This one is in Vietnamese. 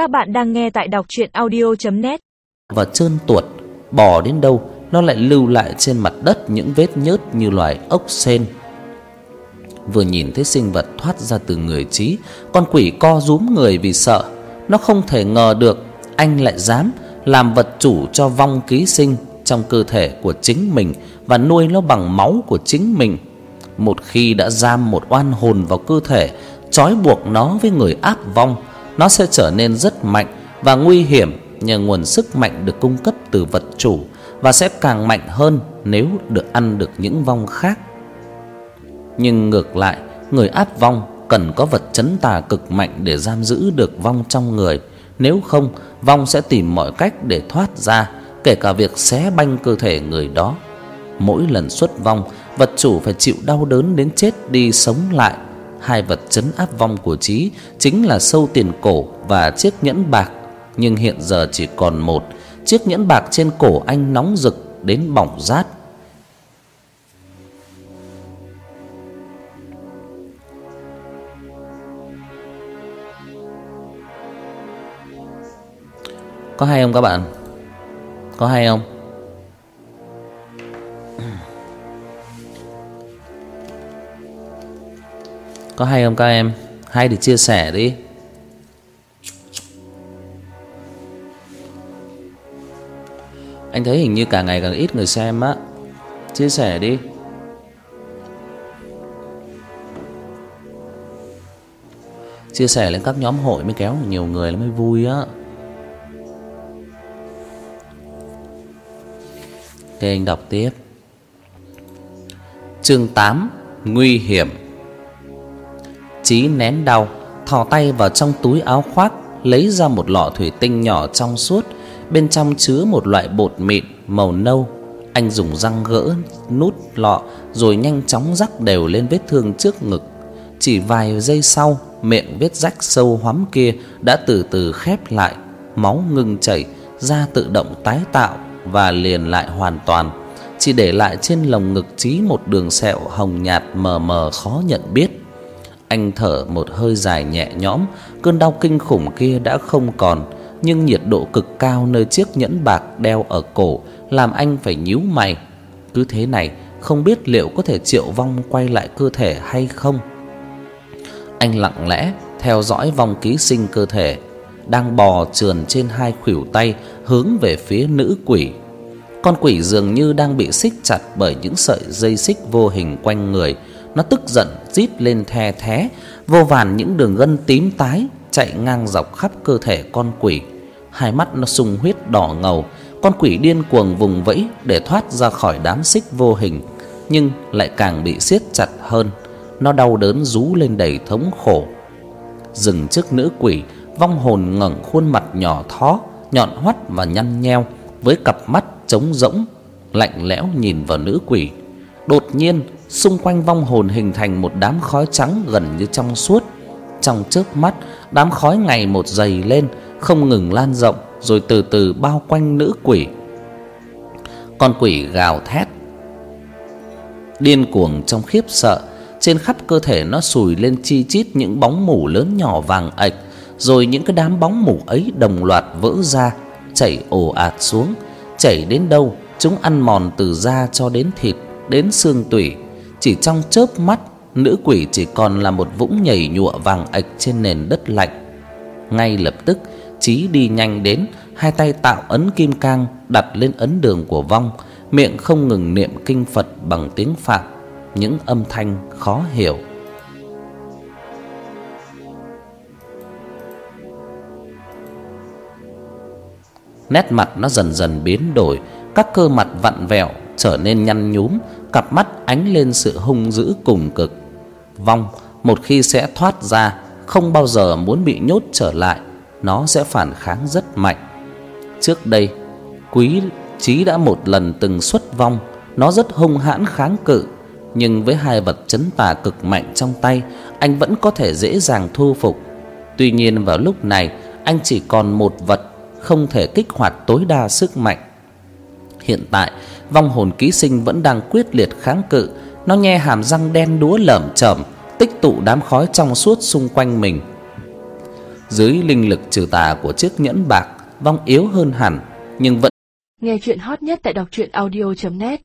Các bạn đang nghe tại đọc truyện audio.net Và trơn tuột, Bò đến đâu, Nó lại lưu lại trên mặt đất những vết nhớt như loài ốc sên Vừa nhìn thấy sinh vật thoát ra từ người trí, Con quỷ co rúm người vì sợ. Nó không thể ngờ được, Anh lại dám làm vật chủ cho vong ký sinh Trong cơ thể của chính mình Và nuôi nó bằng máu của chính mình. Một khi đã giam một oan hồn vào cơ thể, Trói buộc nó với người áp vong nó sẽ trở nên rất mạnh và nguy hiểm Nhờ nguồn sức mạnh được cung cấp từ vật chủ Và sẽ càng mạnh hơn nếu được ăn được những vong khác nhưng ngược lại, người áp vong cần có vật chấn tà cực mạnh để giam giữ được vong trong người, nếu không vong sẽ tìm mọi cách để thoát ra, kể cả việc xé banh cơ thể người đó. Mỗi lần xuất vong, vật chủ phải chịu đau đớn đến chết đi sống lại. Hai vật chấn áp vong của Chí chính là sâu tiền cổ và chiếc nhẫn bạc, nhưng hiện giờ chỉ còn một. Chiếc nhẫn bạc trên cổ anh nóng rực đến bỏng rát Có hay không các bạn? Có hay không? Có hay không các em? Hay thì chia sẻ đi. Anh thấy hình như càng ngày càng ít người xem á. Chia sẻ đi. Chia sẻ lên các nhóm hội mới kéo nhiều người mới vui á. Thế anh đọc tiếp Chương 8 Nguy hiểm Chí nén đau Thò tay vào trong túi áo khoác Lấy ra một lọ thủy tinh nhỏ trong suốt Bên trong chứa một loại bột mịn màu nâu. Anh dùng răng gỡ nút lọ Rồi nhanh chóng rắc đều lên vết thương trước ngực. Chỉ vài giây sau Miệng vết rách sâu hoắm kia Đã từ từ khép lại Máu ngừng chảy Da tự động tái tạo và liền lại hoàn toàn, chỉ để lại trên lồng ngực Chí một đường sẹo hồng nhạt mờ mờ khó nhận biết. Anh thở một hơi dài nhẹ nhõm, cơn đau kinh khủng kia đã không còn, nhưng nhiệt độ cực cao nơi chiếc nhẫn bạc đeo ở cổ làm anh phải nhíu mày. Cứ thế này, không biết liệu có thể triệu vong quay lại cơ thể hay không. Anh lặng lẽ theo dõi vòng ký sinh cơ thể đang bò trườn trên hai khuỷu tay hướng về phía nữ quỷ. Con quỷ dường như đang bị xích chặt bởi những sợi dây xích vô hình quanh người, nó tức giận rít lên the thé, vô vàn những đường gân tím tái chạy ngang dọc khắp cơ thể con quỷ. Hai mắt nó sung huyết đỏ ngầu, con quỷ điên cuồng vùng vẫy để thoát ra khỏi đám xích vô hình, nhưng lại càng bị siết chặt hơn. Nó đau đớn rú lên đầy thống khổ. Dừng trước nữ quỷ, vong hồn ngẩng khuôn mặt nhỏ thó, nhọn hoắt và nhăn nheo với cặp mắt trống rỗng lạnh lẽo nhìn vào nữ quỷ. Đột nhiên, xung quanh vong hồn hình thành một đám khói trắng gần như trong suốt. Trong chớp mắt, đám khói ngày một dày lên, không ngừng lan rộng rồi từ từ bao quanh nữ quỷ. Con quỷ gào thét điên cuồng trong khiếp sợ, trên khắp cơ thể nó sùi lên chi chít những bóng mủ lớn nhỏ vàng ạch rồi những cái đám bóng mù ấy đồng loạt vỡ ra, chảy ồ ạt xuống, chảy đến đâu chúng ăn mòn từ da cho đến thịt, đến xương tủy. Chỉ trong chớp mắt, nữ quỷ chỉ còn là một vũng nhầy nhụa vàng ạch trên nền đất lạnh. Ngay lập tức, Chí đi nhanh đến, hai tay tạo ấn kim cang đặt lên ấn đường của vong, miệng không ngừng niệm kinh Phật bằng tiếng Phạn, những âm thanh khó hiểu. nét mặt nó dần dần biến đổi, các cơ mặt vặn vẹo trở nên nhăn nhúm, cặp mắt ánh lên sự hung dữ cùng cực. Vong một khi sẽ thoát ra, không bao giờ muốn bị nhốt trở lại, nó sẽ phản kháng rất mạnh. Trước đây, Quý Chí đã một lần từng xuất vong, nó rất hung hãn kháng cự, nhưng với hai vật chấn tà cực mạnh trong tay, anh vẫn có thể dễ dàng thu phục. Tuy nhiên vào lúc này, anh chỉ còn một vật không thể kích hoạt tối đa sức mạnh. Hiện tại, vong hồn ký sinh vẫn đang quyết liệt kháng cự, nó nhe hàm răng đen đúa lởm chởm, tích tụ đám khói trong suốt xung quanh mình. Dưới linh lực trừ tà của chiếc nhẫn bạc, vong yếu hơn hẳn, nhưng vẫn Nghe chuyện hot nhất tại đọc truyện audio net